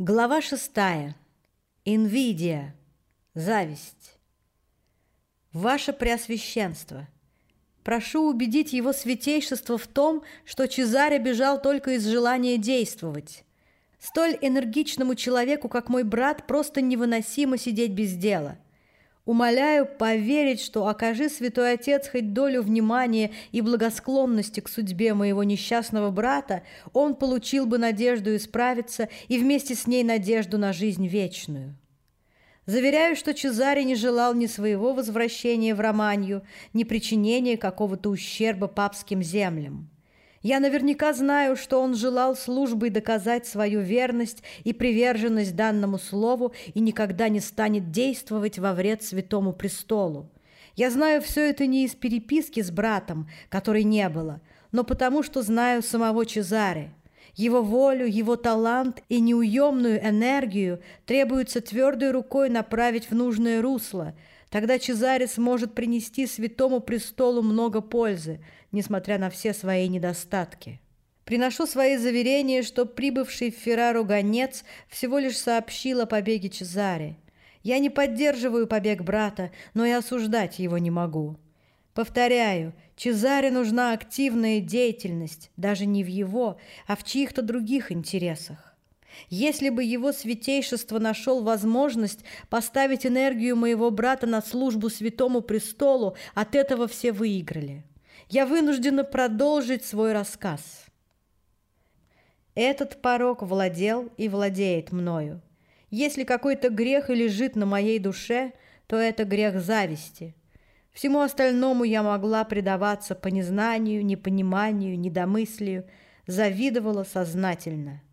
Глава шестая. Инвидия. Зависть. Ваше Преосвященство, прошу убедить его святейшество в том, что Чезаре бежал только из желания действовать. Столь энергичному человеку, как мой брат, просто невыносимо сидеть без дела – Умоляю поверить, что окажи святой отец хоть долю внимания и благосклонности к судьбе моего несчастного брата, он получил бы надежду исправиться и вместе с ней надежду на жизнь вечную. Заверяю, что Чезаре не желал ни своего возвращения в Романию, ни причинения какого-то ущерба папским землям. Я наверняка знаю, что он желал службой доказать свою верность и приверженность данному слову и никогда не станет действовать во вред святому престолу. Я знаю все это не из переписки с братом, которой не было, но потому что знаю самого Чезаре. Его волю, его талант и неуемную энергию требуется твердой рукой направить в нужное русло – Тогда Чезаре сможет принести святому престолу много пользы, несмотря на все свои недостатки. Приношу свои заверения, что прибывший в Феррару гонец всего лишь сообщил о побеге Чезаре. Я не поддерживаю побег брата, но и осуждать его не могу. Повторяю, Чезаре нужна активная деятельность, даже не в его, а в чьих-то других интересах. Если бы его святейшество нашел возможность поставить энергию моего брата на службу святому престолу, от этого все выиграли. Я вынуждена продолжить свой рассказ. Этот порог владел и владеет мною. Если какой-то грех и лежит на моей душе, то это грех зависти. Всему остальному я могла предаваться по незнанию, непониманию, недомыслию, завидовала сознательно –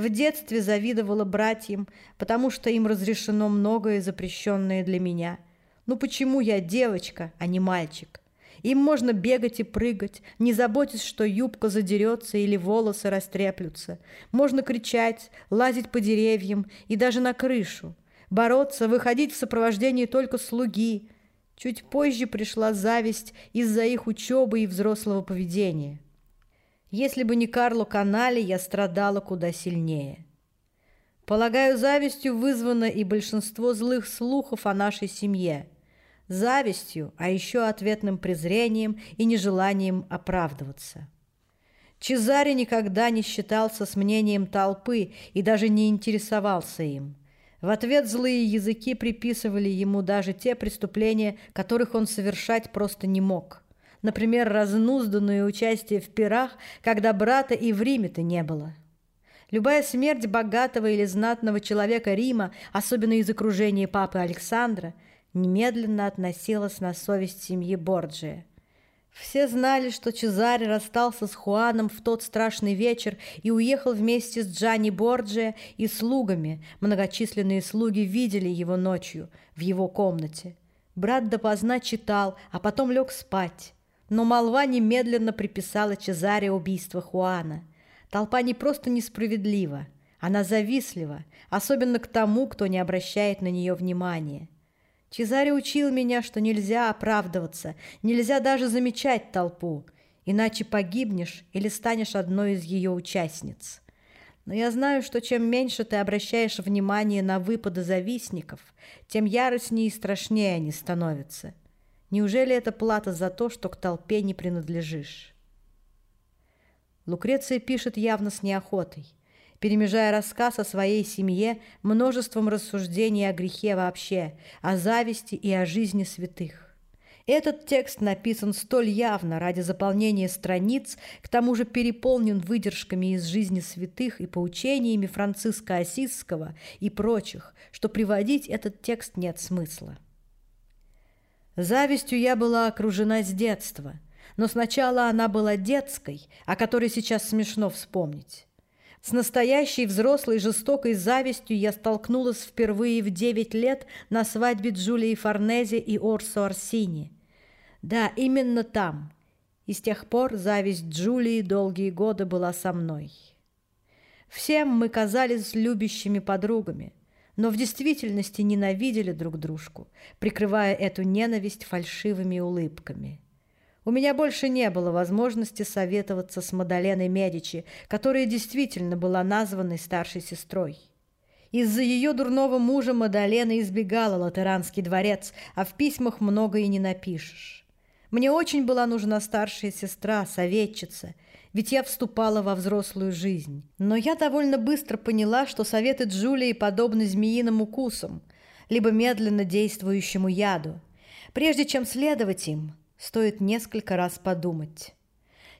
в детстве завидовала братьям, потому что им разрешено многое запрещенное для меня. Ну почему я девочка, а не мальчик? Им можно бегать и прыгать, не заботясь, что юбка задерется или волосы растреплются. Можно кричать, лазить по деревьям и даже на крышу. Бороться, выходить в сопровождении только слуги. Чуть позже пришла зависть из-за их учебы и взрослого поведения. Если бы не Карло Канали, я страдала куда сильнее. Полагаю, завистью вызвано и большинство злых слухов о нашей семье. Завистью, а еще ответным презрением и нежеланием оправдываться. Чезаре никогда не считался с мнением толпы и даже не интересовался им. В ответ злые языки приписывали ему даже те преступления, которых он совершать просто не мог – например, разнузданное участие в пирах, когда брата и в Риме-то не было. Любая смерть богатого или знатного человека Рима, особенно из окружения папы Александра, немедленно относилась на совесть семьи Борджия. Все знали, что Чезаре расстался с Хуаном в тот страшный вечер и уехал вместе с Джанни Борджия и слугами. Многочисленные слуги видели его ночью в его комнате. Брат допоздна читал, а потом лег спать. Но молва немедленно приписала Чезаре убийство Хуана. Толпа не просто несправедлива, она завистлива, особенно к тому, кто не обращает на нее внимания. Чезаре учил меня, что нельзя оправдываться, нельзя даже замечать толпу, иначе погибнешь или станешь одной из ее участниц. Но я знаю, что чем меньше ты обращаешь внимание на выпады завистников, тем яростнее и страшнее они становятся. Неужели это плата за то, что к толпе не принадлежишь? Лукреция пишет явно с неохотой, перемежая рассказ о своей семье множеством рассуждений о грехе вообще, о зависти и о жизни святых. Этот текст написан столь явно ради заполнения страниц, к тому же переполнен выдержками из жизни святых и поучениями Франциска Осисского и прочих, что приводить этот текст нет смысла. Завистью я была окружена с детства, но сначала она была детской, о которой сейчас смешно вспомнить. С настоящей взрослой жестокой завистью я столкнулась впервые в девять лет на свадьбе Джулии Форнезе и Орсо Арсини. Да, именно там. И с тех пор зависть Джулии долгие годы была со мной. Всем мы казались любящими подругами – но в действительности ненавидели друг дружку, прикрывая эту ненависть фальшивыми улыбками. У меня больше не было возможности советоваться с Мадаленой Медичи, которая действительно была названной старшей сестрой. Из-за ее дурного мужа Мадалена избегала Латеранский дворец, а в письмах много и не напишешь. Мне очень была нужна старшая сестра, советчица, ведь я вступала во взрослую жизнь. Но я довольно быстро поняла, что советы Джулии подобны змеиным укусам, либо медленно действующему яду. Прежде чем следовать им, стоит несколько раз подумать.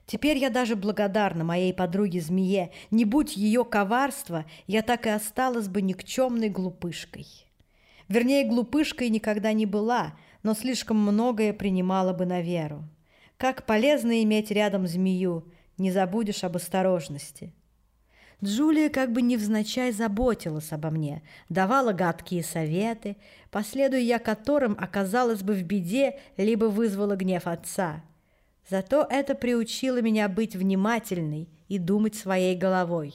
Теперь я даже благодарна моей подруге-змее. Не будь ее коварства, я так и осталась бы никчемной глупышкой. Вернее, глупышкой никогда не была, но слишком многое принимала бы на веру. Как полезно иметь рядом змею, не забудешь об осторожности. Джулия как бы невзначай заботилась обо мне, давала гадкие советы, последуя я которым оказалась бы в беде, либо вызвала гнев отца. Зато это приучило меня быть внимательной и думать своей головой.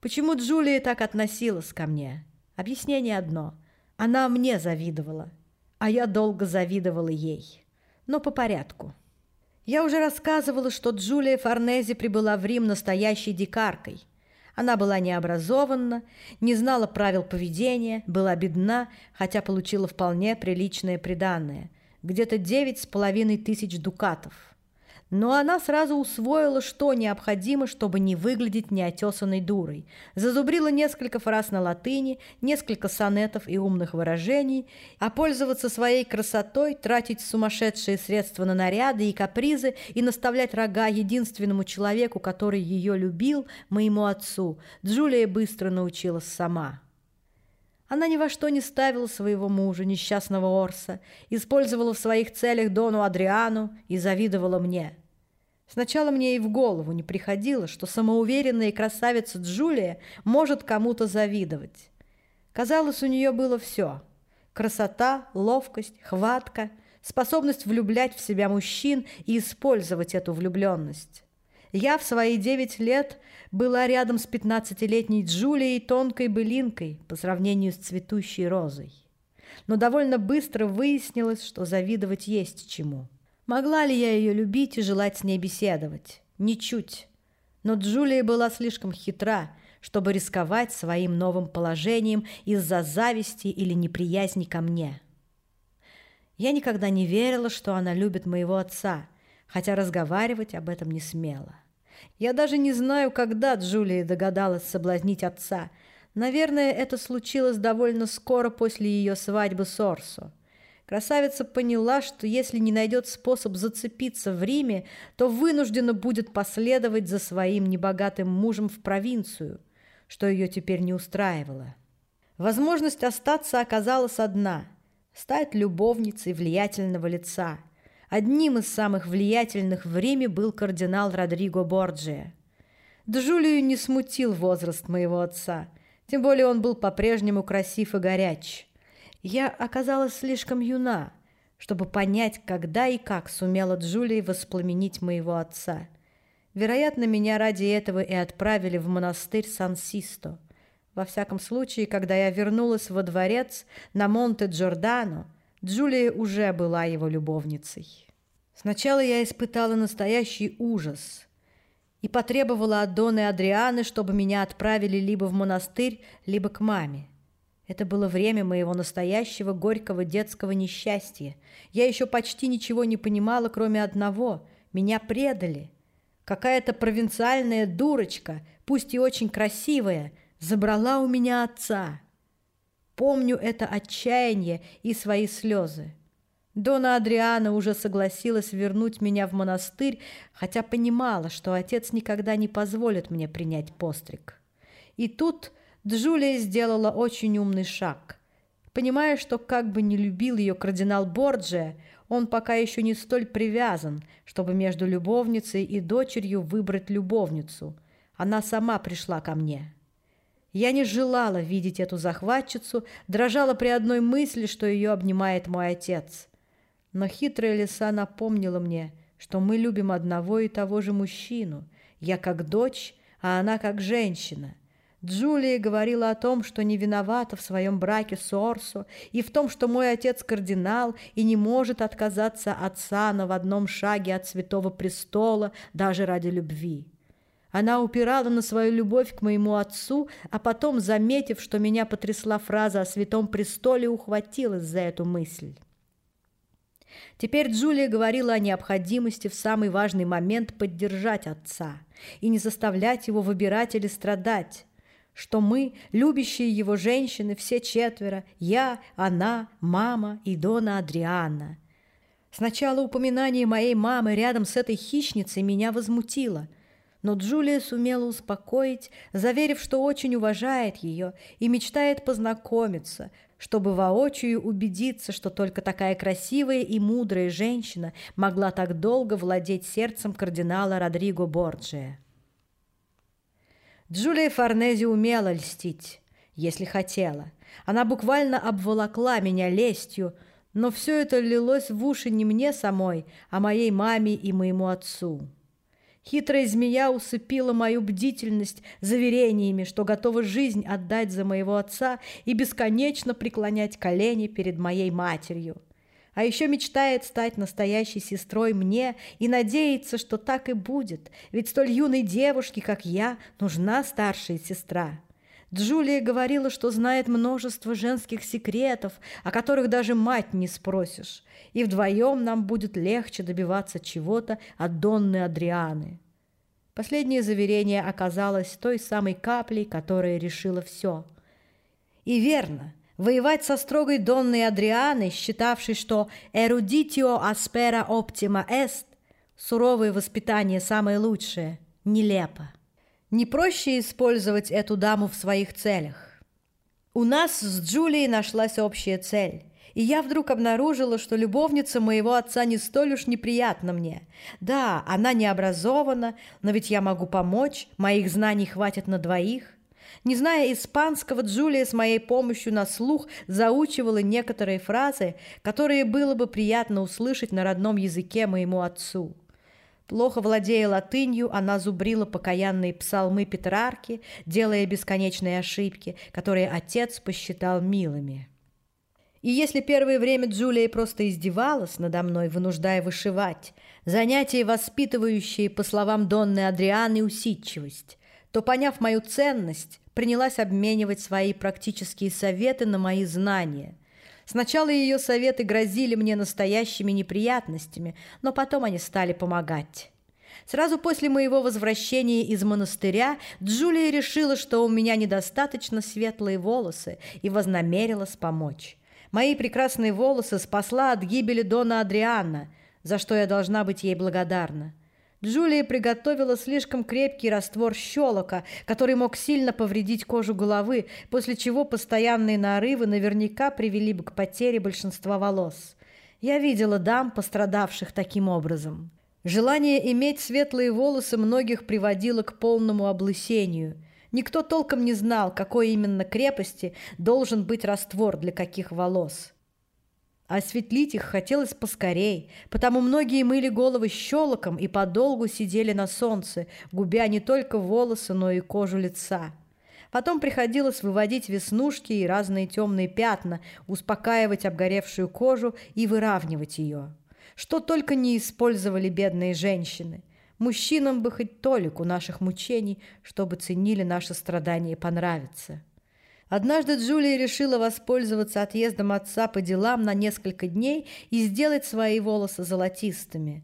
Почему Джулия так относилась ко мне? Объяснение одно. Она мне завидовала, а я долго завидовала ей. Но по порядку. Я уже рассказывала, что Джулия Форнези прибыла в Рим настоящей дикаркой. Она была необразованна, не знала правил поведения, была бедна, хотя получила вполне приличное приданное – где-то девять с половиной тысяч дукатов – но она сразу усвоила, что необходимо, чтобы не выглядеть неотесанной дурой. Зазубрила несколько фраз на латыни, несколько сонетов и умных выражений, а пользоваться своей красотой, тратить сумасшедшие средства на наряды и капризы и наставлять рога единственному человеку, который ее любил, моему отцу, Джулия быстро научилась сама. Она ни во что не ставила своего мужа, несчастного Орса, использовала в своих целях Дону Адриану и завидовала мне. Сначала мне и в голову не приходило, что самоуверенная красавица Джулия может кому-то завидовать. Казалось, у нее было все – красота, ловкость, хватка, способность влюблять в себя мужчин и использовать эту влюбленность. Я в свои девять лет была рядом с пятнадцатилетней Джулией тонкой былинкой по сравнению с цветущей розой. Но довольно быстро выяснилось, что завидовать есть чему – Могла ли я ее любить и желать с ней беседовать? Ничуть. Но Джулия была слишком хитра, чтобы рисковать своим новым положением из-за зависти или неприязни ко мне. Я никогда не верила, что она любит моего отца, хотя разговаривать об этом не смела. Я даже не знаю, когда Джулия догадалась соблазнить отца. Наверное, это случилось довольно скоро после ее свадьбы с Орсо. Красавица поняла, что если не найдет способ зацепиться в Риме, то вынуждена будет последовать за своим небогатым мужем в провинцию, что ее теперь не устраивало. Возможность остаться оказалась одна – стать любовницей влиятельного лица. Одним из самых влиятельных в Риме был кардинал Родриго Борджия. Джулию не смутил возраст моего отца, тем более он был по-прежнему красив и горяч – я оказалась слишком юна, чтобы понять, когда и как сумела Джулия воспламенить моего отца. Вероятно, меня ради этого и отправили в монастырь Сан-Систо. Во всяком случае, когда я вернулась во дворец на Монте-Джордано, Джулия уже была его любовницей. Сначала я испытала настоящий ужас и потребовала от Доны Адрианы, чтобы меня отправили либо в монастырь, либо к маме. Это было время моего настоящего горького детского несчастья. Я еще почти ничего не понимала, кроме одного. Меня предали. Какая-то провинциальная дурочка, пусть и очень красивая, забрала у меня отца. Помню это отчаяние и свои слезы. Дона Адриана уже согласилась вернуть меня в монастырь, хотя понимала, что отец никогда не позволит мне принять постриг. И тут Джулия сделала очень умный шаг. Понимая, что как бы не любил ее кардинал Борджия, он пока еще не столь привязан, чтобы между любовницей и дочерью выбрать любовницу. Она сама пришла ко мне. Я не желала видеть эту захватчицу, дрожала при одной мысли, что ее обнимает мой отец. Но хитрая лиса напомнила мне, что мы любим одного и того же мужчину. Я как дочь, а она как женщина. Джулия говорила о том, что не виновата в своем браке с Орсо и в том, что мой отец кардинал и не может отказаться от сана в одном шаге от святого престола даже ради любви. Она упирала на свою любовь к моему отцу, а потом, заметив, что меня потрясла фраза о святом престоле, ухватилась за эту мысль. Теперь Джулия говорила о необходимости в самый важный момент поддержать отца и не заставлять его выбирать или страдать, что мы, любящие его женщины, все четверо, я, она, мама и Дона Адриана. Сначала упоминание моей мамы рядом с этой хищницей меня возмутило – но Джулия сумела успокоить, заверив, что очень уважает ее и мечтает познакомиться, чтобы воочию убедиться, что только такая красивая и мудрая женщина могла так долго владеть сердцем кардинала Родриго Борджия. Джулия Форнези умела льстить, если хотела. Она буквально обволокла меня лестью, но все это лилось в уши не мне самой, а моей маме и моему отцу. Хитрая змея усыпила мою бдительность заверениями, что готова жизнь отдать за моего отца и бесконечно преклонять колени перед моей матерью. А еще мечтает стать настоящей сестрой мне и надеется, что так и будет, ведь столь юной девушке, как я, нужна старшая сестра. Джулия говорила, что знает множество женских секретов, о которых даже мать не спросишь, и вдвоем нам будет легче добиваться чего-то от Донны Адрианы. Последнее заверение оказалось той самой каплей, которая решила все. И верно, воевать со строгой Донной Адрианой, считавшей, что «эрудитио аспера оптима эст» – суровое воспитание самое лучшее, нелепо. Не проще использовать эту даму в своих целях. У нас с Джулией нашлась общая цель. И я вдруг обнаружила, что любовница моего отца не столь уж неприятна мне. Да, она не образована, но ведь я могу помочь, моих знаний хватит на двоих. Не зная испанского, Джулия с моей помощью на слух заучивала некоторые фразы, которые было бы приятно услышать на родном языке моему отцу. Плохо владея латынью, она зубрила покаянные псалмы Петрарки, делая бесконечные ошибки, которые отец посчитал милыми. И если первое время Джулия просто издевалась надо мной, вынуждая вышивать, занятия, воспитывающие, по словам Донны Адрианы, усидчивость, то, поняв мою ценность, принялась обменивать свои практические советы на мои знания – Сначала ее советы грозили мне настоящими неприятностями, но потом они стали помогать. Сразу после моего возвращения из монастыря Джулия решила, что у меня недостаточно светлые волосы и вознамерилась помочь. Мои прекрасные волосы спасла от гибели Дона Адриана, за что я должна быть ей благодарна. Джулия приготовила слишком крепкий раствор щелока, который мог сильно повредить кожу головы, после чего постоянные нарывы наверняка привели бы к потере большинства волос. Я видела дам, пострадавших таким образом. Желание иметь светлые волосы многих приводило к полному облысению. Никто толком не знал, какой именно крепости должен быть раствор для каких волос. Осветлить их хотелось поскорей, потому многие мыли головы щелоком и подолгу сидели на солнце, губя не только волосы, но и кожу лица. Потом приходилось выводить веснушки и разные темные пятна, успокаивать обгоревшую кожу и выравнивать ее. Что только не использовали бедные женщины. Мужчинам бы хоть толику наших мучений, чтобы ценили наши страдания и понравиться. Однажды Джулия решила воспользоваться отъездом отца по делам на несколько дней и сделать свои волосы золотистыми.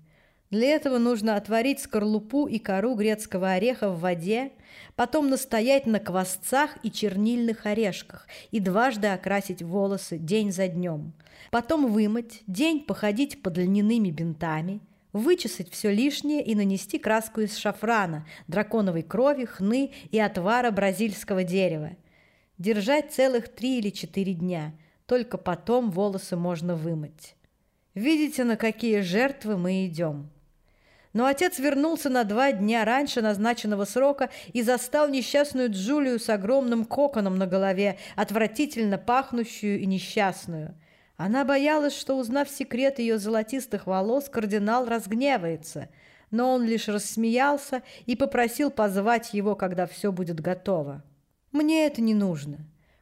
Для этого нужно отварить скорлупу и кору грецкого ореха в воде, потом настоять на квасцах и чернильных орешках и дважды окрасить волосы день за днем. Потом вымыть, день походить под льняными бинтами, вычесать все лишнее и нанести краску из шафрана, драконовой крови, хны и отвара бразильского дерева – Держать целых три или четыре дня. Только потом волосы можно вымыть. Видите, на какие жертвы мы идем. Но отец вернулся на два дня раньше назначенного срока и застал несчастную Джулию с огромным коконом на голове, отвратительно пахнущую и несчастную. Она боялась, что, узнав секрет ее золотистых волос, кардинал разгневается, но он лишь рассмеялся и попросил позвать его, когда все будет готово. Мне это не нужно.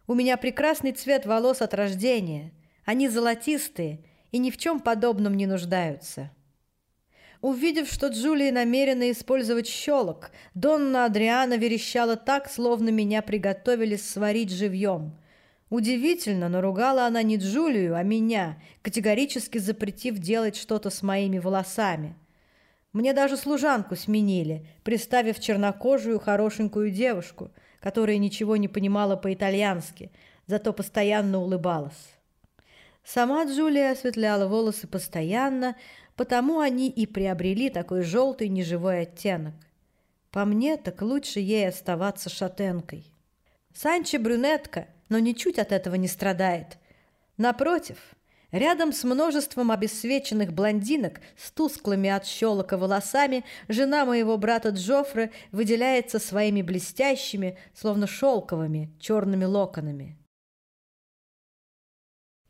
У меня прекрасный цвет волос от рождения. Они золотистые и ни в чем подобном не нуждаются. Увидев, что Джулия намерена использовать щелок, Донна Адриана верещала так, словно меня приготовили сварить живьем. Удивительно, но ругала она не Джулию, а меня, категорически запретив делать что-то с моими волосами. Мне даже служанку сменили, приставив чернокожую хорошенькую девушку, которая ничего не понимала по-итальянски, зато постоянно улыбалась. Сама Джулия осветляла волосы постоянно, потому они и приобрели такой желтый неживой оттенок. По мне, так лучше ей оставаться шатенкой. Санчо брюнетка, но ничуть от этого не страдает. Напротив, рядом с множеством обесцвеченных блондинок с тусклыми от щелока волосами жена моего брата Джоффре выделяется своими блестящими, словно шелковыми, черными локонами.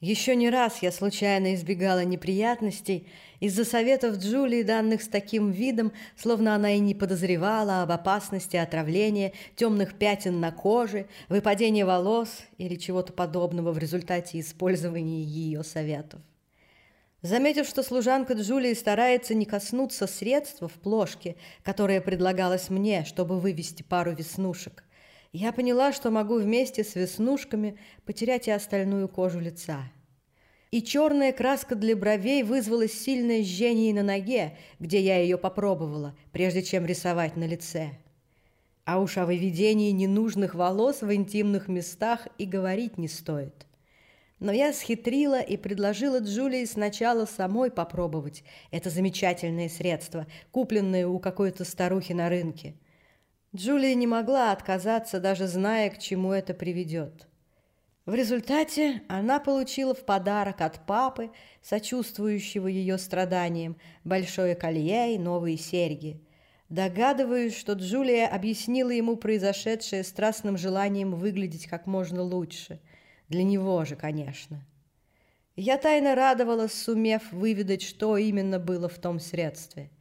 Еще не раз я случайно избегала неприятностей из-за советов Джулии, данных с таким видом, словно она и не подозревала об опасности отравления, темных пятен на коже, выпадения волос или чего-то подобного в результате использования ее советов. Заметив, что служанка Джулии старается не коснуться средства в плошке, которое предлагалось мне, чтобы вывести пару веснушек, я поняла, что могу вместе с веснушками потерять и остальную кожу лица. И черная краска для бровей вызвала сильное жжение на ноге, где я ее попробовала, прежде чем рисовать на лице. А уж о выведении ненужных волос в интимных местах и говорить не стоит. Но я схитрила и предложила Джулии сначала самой попробовать это замечательное средство, купленное у какой-то старухи на рынке – Джулия не могла отказаться, даже зная, к чему это приведет. В результате она получила в подарок от папы, сочувствующего ее страданиям, большое колье и новые серьги. Догадываюсь, что Джулия объяснила ему произошедшее страстным желанием выглядеть как можно лучше. Для него же, конечно. Я тайно радовалась, сумев выведать, что именно было в том средстве –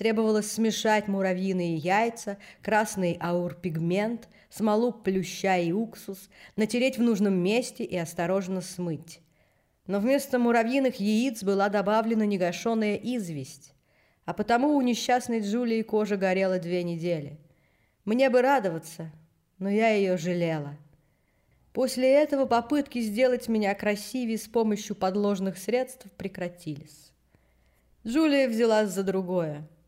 Требовалось смешать муравьиные яйца, красный аурпигмент, смолу плюща и уксус, натереть в нужном месте и осторожно смыть. Но вместо муравьиных яиц была добавлена негашенная известь, а потому у несчастной Джулии кожа горела две недели. Мне бы радоваться, но я ее жалела. После этого попытки сделать меня красивее с помощью подложных средств прекратились. Джулия взялась за другое –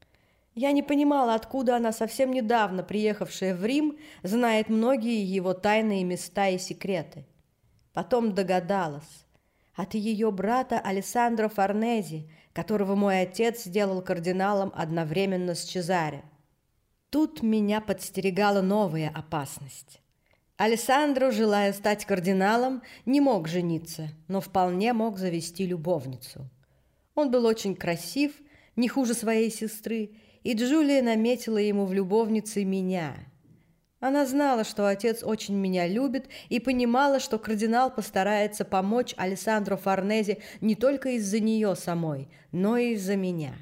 я не понимала, откуда она, совсем недавно приехавшая в Рим, знает многие его тайные места и секреты. Потом догадалась. От ее брата Алессандро Форнези, которого мой отец сделал кардиналом одновременно с Чезаре. Тут меня подстерегала новая опасность. Алессандро, желая стать кардиналом, не мог жениться, но вполне мог завести любовницу. Он был очень красив, не хуже своей сестры, и Джулия наметила ему в любовнице меня. Она знала, что отец очень меня любит, и понимала, что кардинал постарается помочь Алессандро Форнезе не только из-за нее самой, но и из-за меня.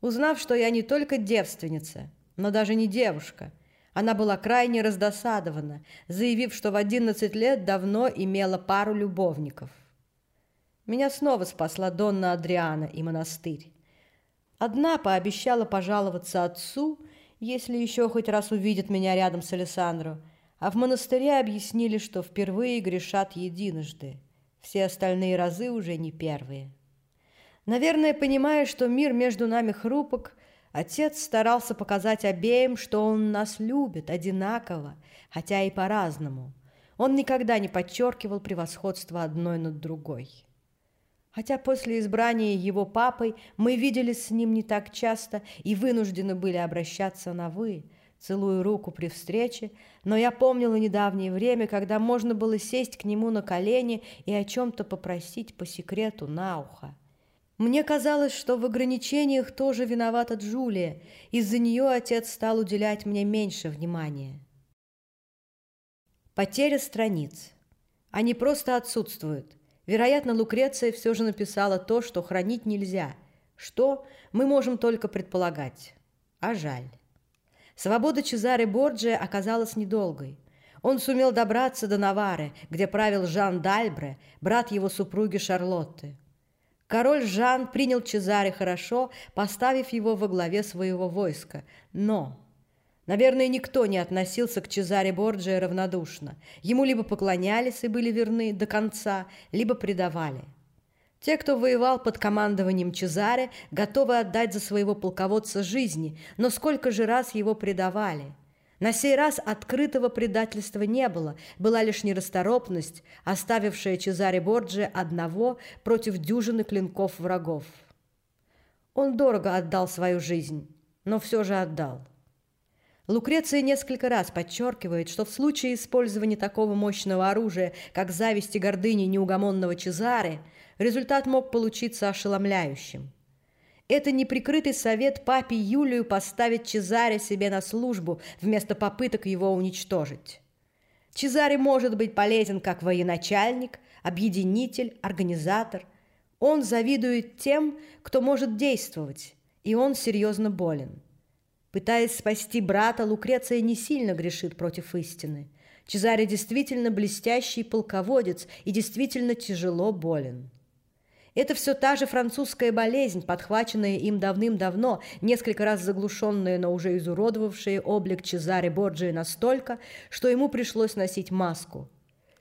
Узнав, что я не только девственница, но даже не девушка, она была крайне раздосадована, заявив, что в одиннадцать лет давно имела пару любовников. Меня снова спасла Донна Адриана и монастырь. Одна пообещала пожаловаться отцу, если еще хоть раз увидит меня рядом с Александром, а в монастыре объяснили, что впервые грешат единожды. Все остальные разы уже не первые. Наверное, понимая, что мир между нами хрупок, отец старался показать обеим, что он нас любит одинаково, хотя и по-разному. Он никогда не подчеркивал превосходство одной над другой. Хотя после избрания его папой мы виделись с ним не так часто и вынуждены были обращаться на «вы», целую руку при встрече, но я помнила недавнее время, когда можно было сесть к нему на колени и о чем-то попросить по секрету на ухо. Мне казалось, что в ограничениях тоже виновата Джулия, из-за нее отец стал уделять мне меньше внимания. Потеря страниц. Они просто отсутствуют. Вероятно, Лукреция все же написала то, что хранить нельзя, что мы можем только предполагать. А жаль. Свобода Чезаре Борджия оказалась недолгой. Он сумел добраться до Навары, где правил Жан Дальбре, брат его супруги Шарлотты. Король Жан принял Чезаре хорошо, поставив его во главе своего войска. Но, наверное, никто не относился к Чезаре Борджио равнодушно. Ему либо поклонялись и были верны до конца, либо предавали. Те, кто воевал под командованием Чезаре, готовы отдать за своего полководца жизни, но сколько же раз его предавали – на сей раз открытого предательства не было, была лишь нерасторопность, оставившая Чезаре Борджи одного против дюжины клинков врагов. Он дорого отдал свою жизнь, но все же отдал. Лукреция несколько раз подчеркивает, что в случае использования такого мощного оружия, как зависть и гордыня неугомонного Чезаре, результат мог получиться ошеломляющим – это неприкрытый совет папе Юлию поставить Чезаре себе на службу вместо попыток его уничтожить. Чезаре может быть полезен как военачальник, объединитель, организатор. Он завидует тем, кто может действовать, и он серьезно болен. Пытаясь спасти брата, Лукреция не сильно грешит против истины. Чезаре действительно блестящий полководец и действительно тяжело болен. Это все та же французская болезнь, подхваченная им давным-давно, несколько раз заглушенная, но уже изуродовавшая облик Чезаре Борджии настолько, что ему пришлось носить маску.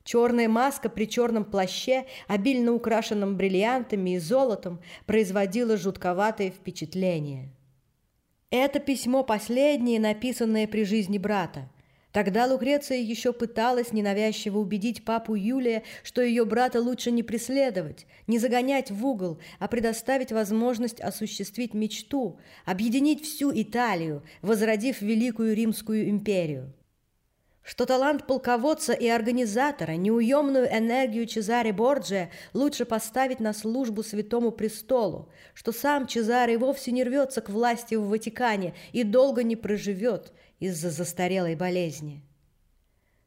Черная маска при черном плаще, обильно украшенном бриллиантами и золотом, производила жутковатое впечатление. Это письмо последнее, написанное при жизни брата. Тогда Лукреция еще пыталась ненавязчиво убедить папу Юлия, что ее брата лучше не преследовать, не загонять в угол, а предоставить возможность осуществить мечту, объединить всю Италию, возродив Великую Римскую империю. Что талант полководца и организатора, неуемную энергию Чезаре Борджия лучше поставить на службу Святому Престолу, что сам Чезаре вовсе не рвется к власти в Ватикане и долго не проживет – из-за застарелой болезни.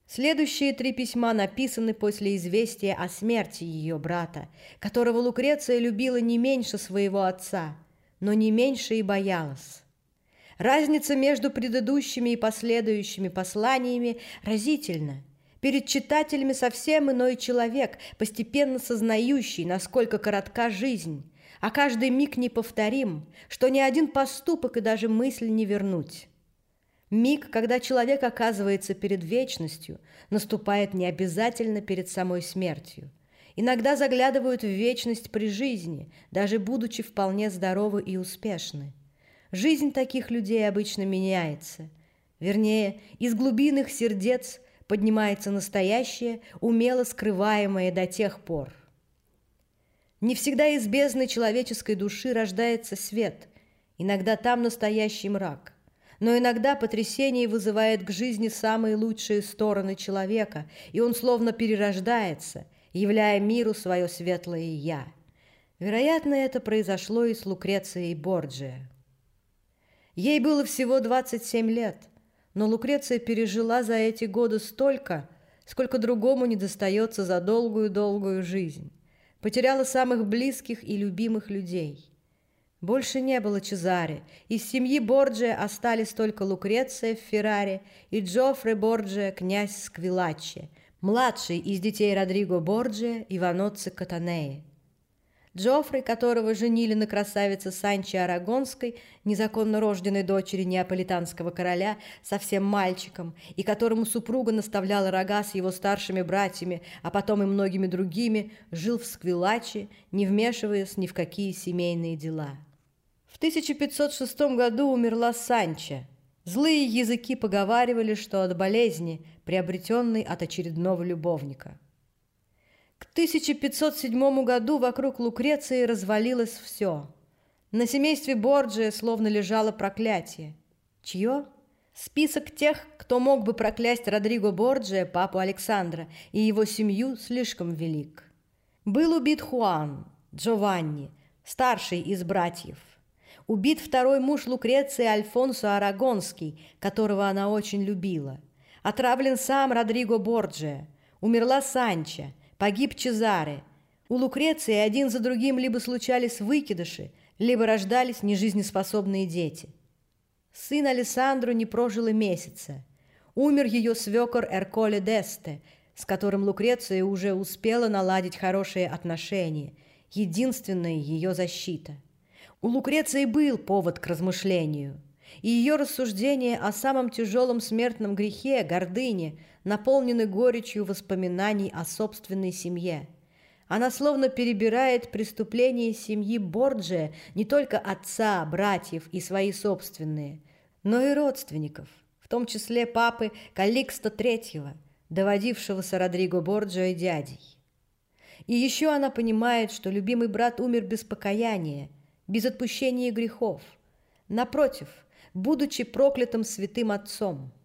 Следующие три письма написаны после известия о смерти ее брата, которого Лукреция любила не меньше своего отца, но не меньше и боялась. Разница между предыдущими и последующими посланиями разительна. Перед читателями совсем иной человек, постепенно сознающий, насколько коротка жизнь, а каждый миг неповторим, что ни один поступок и даже мысль не вернуть. Миг, когда человек оказывается перед вечностью, наступает не обязательно перед самой смертью. Иногда заглядывают в вечность при жизни, даже будучи вполне здоровы и успешны. Жизнь таких людей обычно меняется. Вернее, из глубин их сердец поднимается настоящее, умело скрываемое до тех пор. Не всегда из бездны человеческой души рождается свет, иногда там настоящий мрак – но иногда потрясение вызывает к жизни самые лучшие стороны человека, и он словно перерождается, являя миру свое светлое «я». Вероятно, это произошло и с Лукрецией Борджиа. Ей было всего 27 лет, но Лукреция пережила за эти годы столько, сколько другому не достается за долгую-долгую жизнь. Потеряла самых близких и любимых людей – больше не было Чезаре. Из семьи Борджия остались только Лукреция в Ферраре и Джоффре Борджия, князь Сквилаччи, младший из детей Родриго Борджия и Ваноцци Катанеи. Джоффри, которого женили на красавице Санче Арагонской, незаконно рожденной дочери неаполитанского короля, совсем мальчиком, и которому супруга наставляла рога с его старшими братьями, а потом и многими другими, жил в Сквилаче, не вмешиваясь ни в какие семейные дела. В 1506 году умерла Санча. Злые языки поговаривали, что от болезни, приобретенной от очередного любовника. К 1507 году вокруг Лукреции развалилось все. На семействе Борджия словно лежало проклятие. Чье? Список тех, кто мог бы проклясть Родриго Борджия, папу Александра, и его семью слишком велик. Был убит Хуан, Джованни, старший из братьев – Убит второй муж Лукреции Альфонсо Арагонский, которого она очень любила. Отравлен сам Родриго Борджия. Умерла Санча. Погиб Чезаре. У Лукреции один за другим либо случались выкидыши, либо рождались нежизнеспособные дети. Сын Алессандру не прожил и месяца. Умер ее свекор Эрколе Десте, с которым Лукреция уже успела наладить хорошие отношения – единственная ее защита. У Лукреции был повод к размышлению, и ее рассуждения о самом тяжелом смертном грехе, гордыне, наполнены горечью воспоминаний о собственной семье. Она словно перебирает преступления семьи Борджия не только отца, братьев и свои собственные, но и родственников, в том числе папы Каликста III, доводившегося Родриго Борджио дядей. И еще она понимает, что любимый брат умер без покаяния, без отпущения грехов. Напротив, будучи проклятым святым отцом –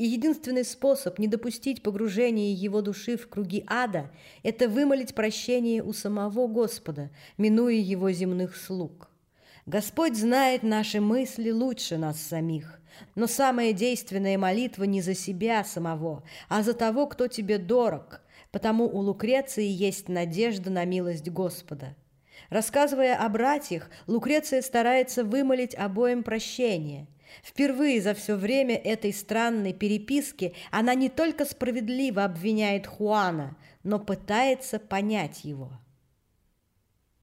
и единственный способ не допустить погружения его души в круги ада – это вымолить прощение у самого Господа, минуя его земных слуг. Господь знает наши мысли лучше нас самих, но самая действенная молитва не за себя самого, а за того, кто тебе дорог, потому у Лукреции есть надежда на милость Господа. Рассказывая о братьях, Лукреция старается вымолить обоим прощение – Впервые за все время этой странной переписки она не только справедливо обвиняет Хуана, но пытается понять его.